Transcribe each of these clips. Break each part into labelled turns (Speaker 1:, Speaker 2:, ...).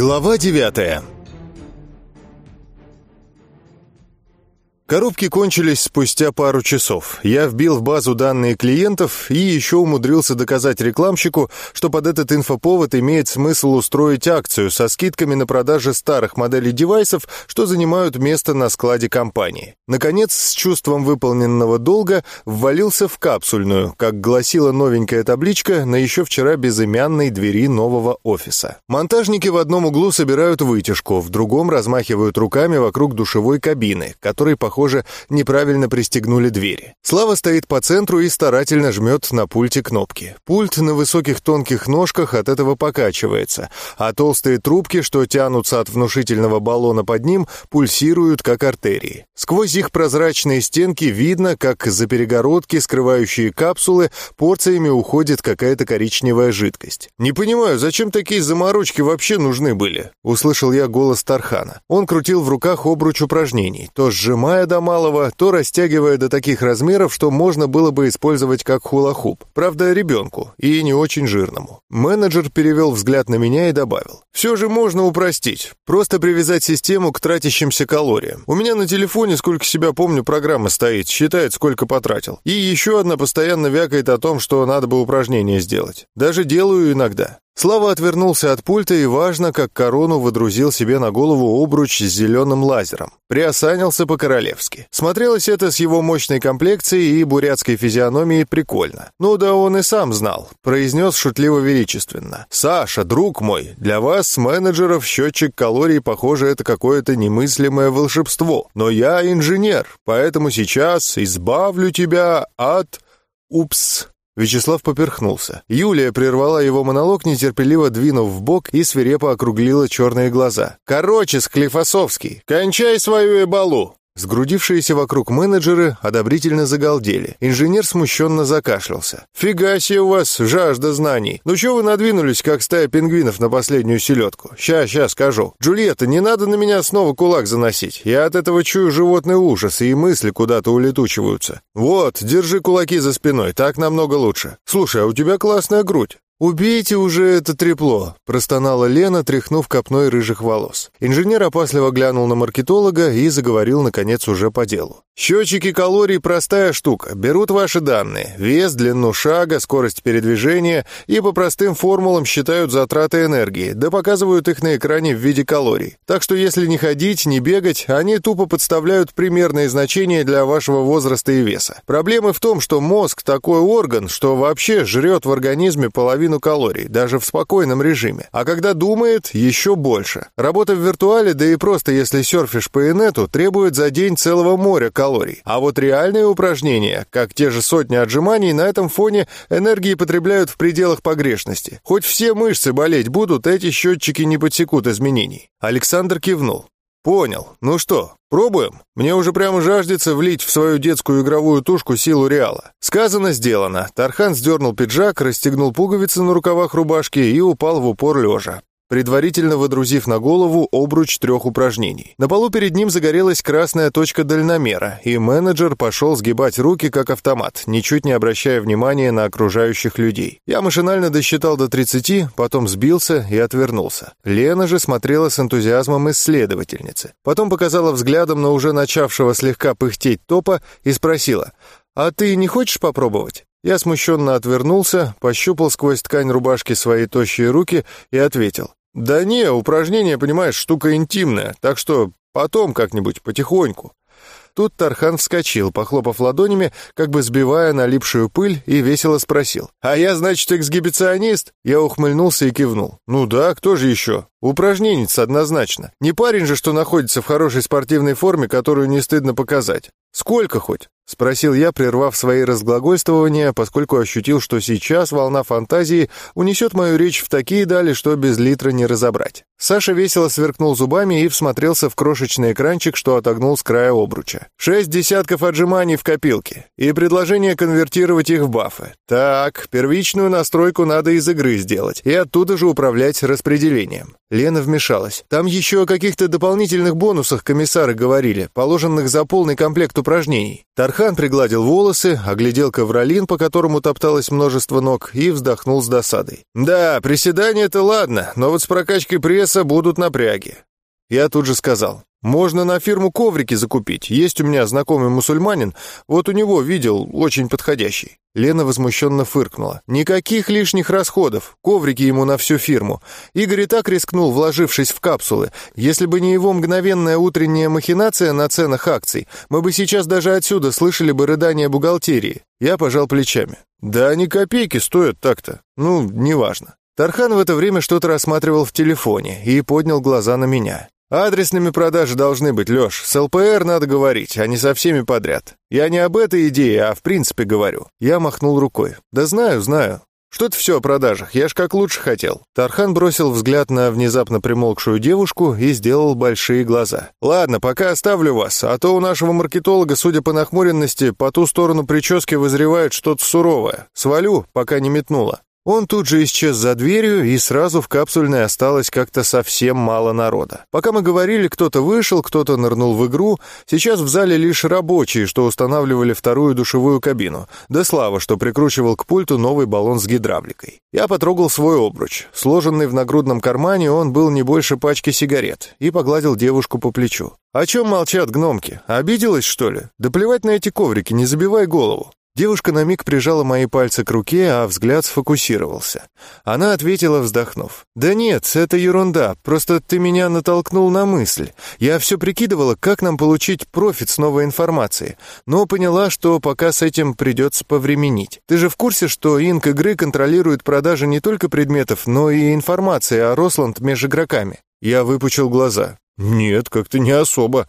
Speaker 1: Глава девятая Коробки кончились спустя пару часов. Я вбил в базу данные клиентов и еще умудрился доказать рекламщику, что под этот инфоповод имеет смысл устроить акцию со скидками на продаже старых моделей девайсов, что занимают место на складе компании. Наконец, с чувством выполненного долга, ввалился в капсульную, как гласила новенькая табличка на еще вчера безымянной двери нового офиса. Монтажники в одном углу собирают вытяжку, в другом размахивают руками вокруг душевой кабины, которой, похоже, похоже, неправильно пристегнули двери. Слава стоит по центру и старательно жмет на пульте кнопки. Пульт на высоких тонких ножках от этого покачивается, а толстые трубки, что тянутся от внушительного баллона под ним, пульсируют, как артерии. Сквозь их прозрачные стенки видно, как за перегородки, скрывающие капсулы, порциями уходит какая-то коричневая жидкость. «Не понимаю, зачем такие заморочки вообще нужны были?» — услышал я голос Тархана. Он крутил в руках обруч упражнений, то сжимая до малого, то растягивая до таких размеров, что можно было бы использовать как хула-хуп. Правда, ребенку, и не очень жирному. Менеджер перевел взгляд на меня и добавил. «Все же можно упростить. Просто привязать систему к тратящимся калориям. У меня на телефоне, сколько себя помню, программа стоит, считает, сколько потратил. И еще одна постоянно вякает о том, что надо бы упражнение сделать. Даже делаю иногда. Слава отвернулся от пульта и, важно, как корону выдрузил себе на голову обруч с зеленым лазером. Приосанился по-королевски. Смотрелось это с его мощной комплекцией и бурятской физиономией прикольно. Ну да он и сам знал. Произнес шутливо-величественно. «Саша, друг мой, для вас, менеджеров, счетчик калорий, похоже, это какое-то немыслимое волшебство. Но я инженер, поэтому сейчас избавлю тебя от...» «Упс!» Вячеслав поперхнулся. Юлия прервала его монолог, нетерпеливо двинув в бок и свирепо округлила черные глаза. «Короче, Склифосовский, кончай свою эбалу!» Сгрудившиеся вокруг менеджеры одобрительно загалдели. Инженер смущенно закашлялся. «Фига себе у вас жажда знаний! Ну чё вы надвинулись, как стая пингвинов на последнюю селедку? Ща, ща скажу. Джульетта, не надо на меня снова кулак заносить. Я от этого чую животный ужас, и мысли куда-то улетучиваются. Вот, держи кулаки за спиной, так намного лучше. Слушай, а у тебя классная грудь. «Убейте уже это трепло», — простонала Лена, тряхнув копной рыжих волос. Инженер опасливо глянул на маркетолога и заговорил, наконец, уже по делу. «Счетчики калорий — простая штука. Берут ваши данные. Вес, длину шага, скорость передвижения и по простым формулам считают затраты энергии, да показывают их на экране в виде калорий. Так что если не ходить, не бегать, они тупо подставляют примерные значения для вашего возраста и веса. Проблема в том, что мозг — такой орган, что вообще жрет в организме половину половину калорий, даже в спокойном режиме. А когда думает, еще больше. Работа в виртуале, да и просто если серфишь по инету, требует за день целого моря калорий. А вот реальные упражнения, как те же сотни отжиманий, на этом фоне энергии потребляют в пределах погрешности. Хоть все мышцы болеть будут, эти счетчики не подсекут изменений. Александр кивнул. «Понял. Ну что, пробуем? Мне уже прямо жаждется влить в свою детскую игровую тушку силу Реала». Сказано, сделано. Тархан сдернул пиджак, расстегнул пуговицы на рукавах рубашки и упал в упор лежа предварительно водрузив на голову обруч трех упражнений. На полу перед ним загорелась красная точка дальномера, и менеджер пошел сгибать руки как автомат, ничуть не обращая внимания на окружающих людей. Я машинально досчитал до 30, потом сбился и отвернулся. Лена же смотрела с энтузиазмом исследовательницы. Потом показала взглядом на уже начавшего слегка пыхтеть топа и спросила, «А ты не хочешь попробовать?» Я смущенно отвернулся, пощупал сквозь ткань рубашки свои тощие руки и ответил. «Да не, упражнение, понимаешь, штука интимная, так что потом как-нибудь, потихоньку». Тут Тархан вскочил, похлопав ладонями, как бы сбивая налипшую пыль, и весело спросил. «А я, значит, эксгибиционист?» Я ухмыльнулся и кивнул. «Ну да, кто же еще? Упражненец однозначно. Не парень же, что находится в хорошей спортивной форме, которую не стыдно показать. Сколько хоть?» — спросил я, прервав свои разглагольствования, поскольку ощутил, что сейчас волна фантазии унесет мою речь в такие дали, что без литра не разобрать. Саша весело сверкнул зубами и всмотрелся в крошечный экранчик, что отогнул с края обруча. Шесть десятков отжиманий в копилке и предложение конвертировать их в бафы. Так, первичную настройку надо из игры сделать и оттуда же управлять распределением. Лена вмешалась. Там еще о каких-то дополнительных бонусах комиссары говорили, положенных за полный комплект упражнений. Тархан Тархан пригладил волосы, оглядел ковролин, по которому топталось множество ног, и вздохнул с досадой. «Да, приседания-то ладно, но вот с прокачкой пресса будут напряги». Я тут же сказал, можно на фирму коврики закупить. Есть у меня знакомый мусульманин, вот у него видел, очень подходящий». Лена возмущенно фыркнула. «Никаких лишних расходов. Коврики ему на всю фирму. Игорь и так рискнул, вложившись в капсулы. Если бы не его мгновенная утренняя махинация на ценах акций, мы бы сейчас даже отсюда слышали бы рыдание бухгалтерии». Я пожал плечами. «Да они копейки стоят так-то. Ну, неважно». Тархан в это время что-то рассматривал в телефоне и поднял глаза на меня. Адресными продажи должны быть, Лёш. С ЛПР надо говорить, а не со всеми подряд. Я не об этой идее, а в принципе говорю. Я махнул рукой. Да знаю, знаю. Что-то все о продажах, я ж как лучше хотел. Тархан бросил взгляд на внезапно примолкшую девушку и сделал большие глаза. Ладно, пока оставлю вас, а то у нашего маркетолога, судя по нахмуренности, по ту сторону прически вызревает что-то суровое. Свалю, пока не метнула. Он тут же исчез за дверью, и сразу в капсульной осталось как-то совсем мало народа. Пока мы говорили, кто-то вышел, кто-то нырнул в игру. Сейчас в зале лишь рабочие, что устанавливали вторую душевую кабину. Да Слава, что прикручивал к пульту новый баллон с гидравликой. Я потрогал свой обруч. Сложенный в нагрудном кармане, он был не больше пачки сигарет, и погладил девушку по плечу. «О чем молчат гномки? Обиделась, что ли? Да плевать на эти коврики, не забивай голову». Девушка на миг прижала мои пальцы к руке, а взгляд сфокусировался. Она ответила, вздохнув. «Да нет, это ерунда, просто ты меня натолкнул на мысль. Я все прикидывала, как нам получить профит с новой информации, но поняла, что пока с этим придется повременить. Ты же в курсе, что инк игры контролирует продажи не только предметов, но и информации о Росланд между игроками?» Я выпучил глаза. «Нет, как-то не особо».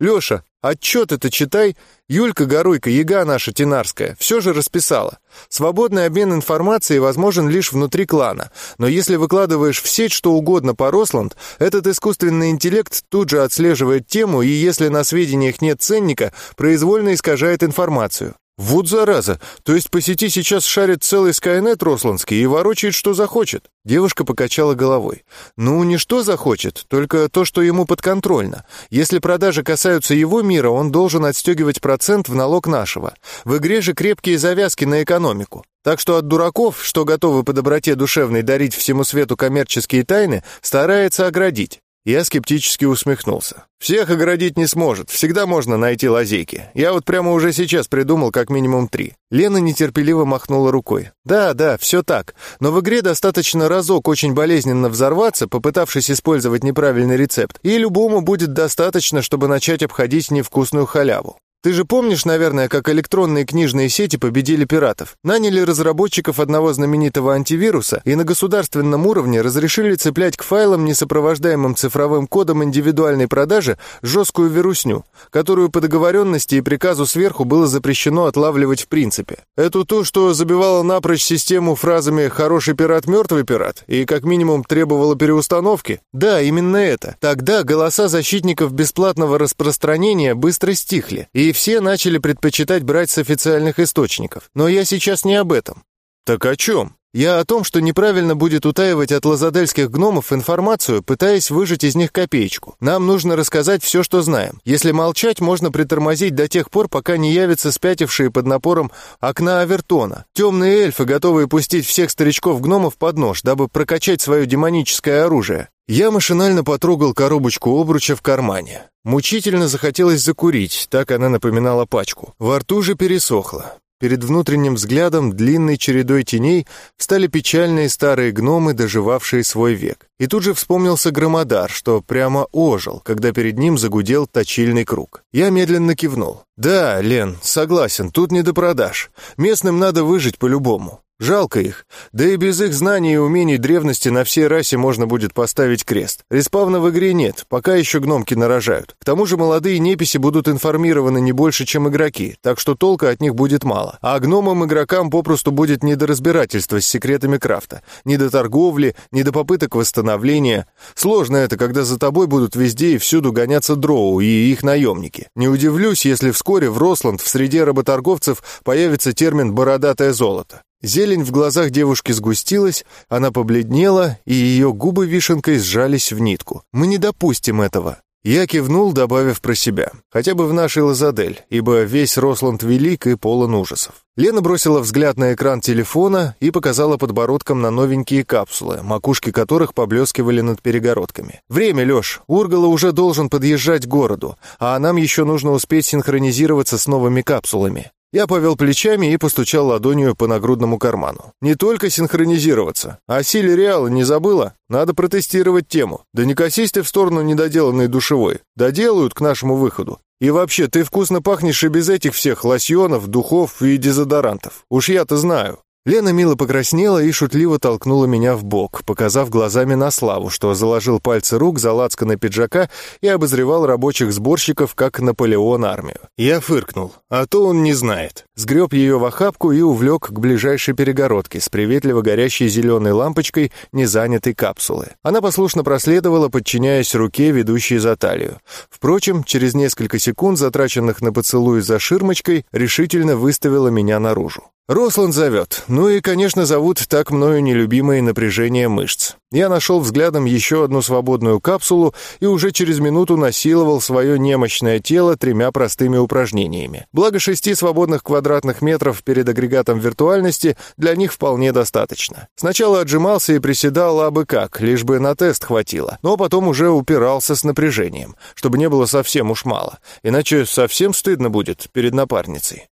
Speaker 1: «Леша, отчет это читай. Юлька Горуйка, яга наша тенарская, все же расписала. Свободный обмен информацией возможен лишь внутри клана, но если выкладываешь в сеть что угодно по Росланд, этот искусственный интеллект тут же отслеживает тему и, если на сведениях нет ценника, произвольно искажает информацию. «Вот зараза! То есть по сети сейчас шарит целый Скайнет Росландский и ворочает, что захочет?» Девушка покачала головой. «Ну, не что захочет, только то, что ему подконтрольно. Если продажи касаются его мира, он должен отстегивать процент в налог нашего. В игре же крепкие завязки на экономику. Так что от дураков, что готовы по доброте душевной дарить всему свету коммерческие тайны, старается оградить. Я скептически усмехнулся. «Всех оградить не сможет, всегда можно найти лазейки. Я вот прямо уже сейчас придумал как минимум три». Лена нетерпеливо махнула рукой. «Да, да, все так. Но в игре достаточно разок очень болезненно взорваться, попытавшись использовать неправильный рецепт, и любому будет достаточно, чтобы начать обходить невкусную халяву. Ты же помнишь, наверное, как электронные книжные сети победили пиратов? Наняли разработчиков одного знаменитого антивируса и на государственном уровне разрешили цеплять к файлам, несопровождаемым цифровым кодом индивидуальной продажи, жесткую вирусню, которую по договоренности и приказу сверху было запрещено отлавливать в принципе. Эту то, что забивало напрочь систему фразами «хороший пират, мертвый пират» и как минимум требовало переустановки? Да, именно это. Тогда голоса защитников бесплатного распространения быстро стихли, и и все начали предпочитать брать с официальных источников. Но я сейчас не об этом. Так о чем? Я о том, что неправильно будет утаивать от лазадельских гномов информацию, пытаясь выжать из них копеечку. Нам нужно рассказать все, что знаем. Если молчать, можно притормозить до тех пор, пока не явятся спятившие под напором окна Авертона. Темные эльфы, готовые пустить всех старичков-гномов под нож, дабы прокачать свое демоническое оружие. Я машинально потрогал коробочку обруча в кармане. Мучительно захотелось закурить, так она напоминала пачку. Во рту же пересохло. Перед внутренним взглядом длинной чередой теней стали печальные старые гномы, доживавшие свой век. И тут же вспомнился громодар, что прямо ожил, когда перед ним загудел точильный круг. Я медленно кивнул. «Да, Лен, согласен, тут не до продаж. Местным надо выжить по-любому. Жалко их. Да и без их знаний и умений древности на всей расе можно будет поставить крест. Респавна в игре нет, пока еще гномки нарожают. К тому же молодые неписи будут информированы не больше, чем игроки, так что толка от них будет мало. А гномам-игрокам попросту будет не до разбирательства с секретами крафта. Ни до торговли, ни до попыток восстановления. Сложно это, когда за тобой будут везде и всюду гоняться дроу и их наемники. Не удивлюсь, если вскоре в Росланд в среде работорговцев появится термин «бородатое золото». Зелень в глазах девушки сгустилась, она побледнела, и ее губы вишенкой сжались в нитку. «Мы не допустим этого». Я кивнул, добавив про себя. Хотя бы в нашей Лазадель, ибо весь Росланд велик и полон ужасов. Лена бросила взгляд на экран телефона и показала подбородком на новенькие капсулы, макушки которых поблескивали над перегородками. «Время, Леш. Ургала уже должен подъезжать к городу, а нам еще нужно успеть синхронизироваться с новыми капсулами». Я повел плечами и постучал ладонью по нагрудному карману. Не только синхронизироваться. О силе Реала не забыла? Надо протестировать тему. Да не косись ты в сторону недоделанной душевой. Доделают к нашему выходу. И вообще, ты вкусно пахнешь и без этих всех лосьонов, духов и дезодорантов. Уж я-то знаю. Лена мило покраснела и шутливо толкнула меня в бок, показав глазами на Славу, что заложил пальцы рук за лацканы пиджака и обозревал рабочих сборщиков, как Наполеон армию. Я фыркнул, а то он не знает. Сгреб ее в охапку и увлек к ближайшей перегородке с приветливо горящей зеленой лампочкой незанятой капсулы. Она послушно проследовала, подчиняясь руке, ведущей за талию. Впрочем, через несколько секунд, затраченных на поцелуй за ширмочкой, решительно выставила меня наружу. Росланд зовет. Ну и, конечно, зовут так мною нелюбимое напряжение мышц. Я нашел взглядом еще одну свободную капсулу и уже через минуту насиловал свое немощное тело тремя простыми упражнениями. Благо шести свободных квадратных метров перед агрегатом виртуальности для них вполне достаточно. Сначала отжимался и приседал абы как, лишь бы на тест хватило, но потом уже упирался с напряжением, чтобы не было совсем уж мало, иначе совсем стыдно будет перед напарницей.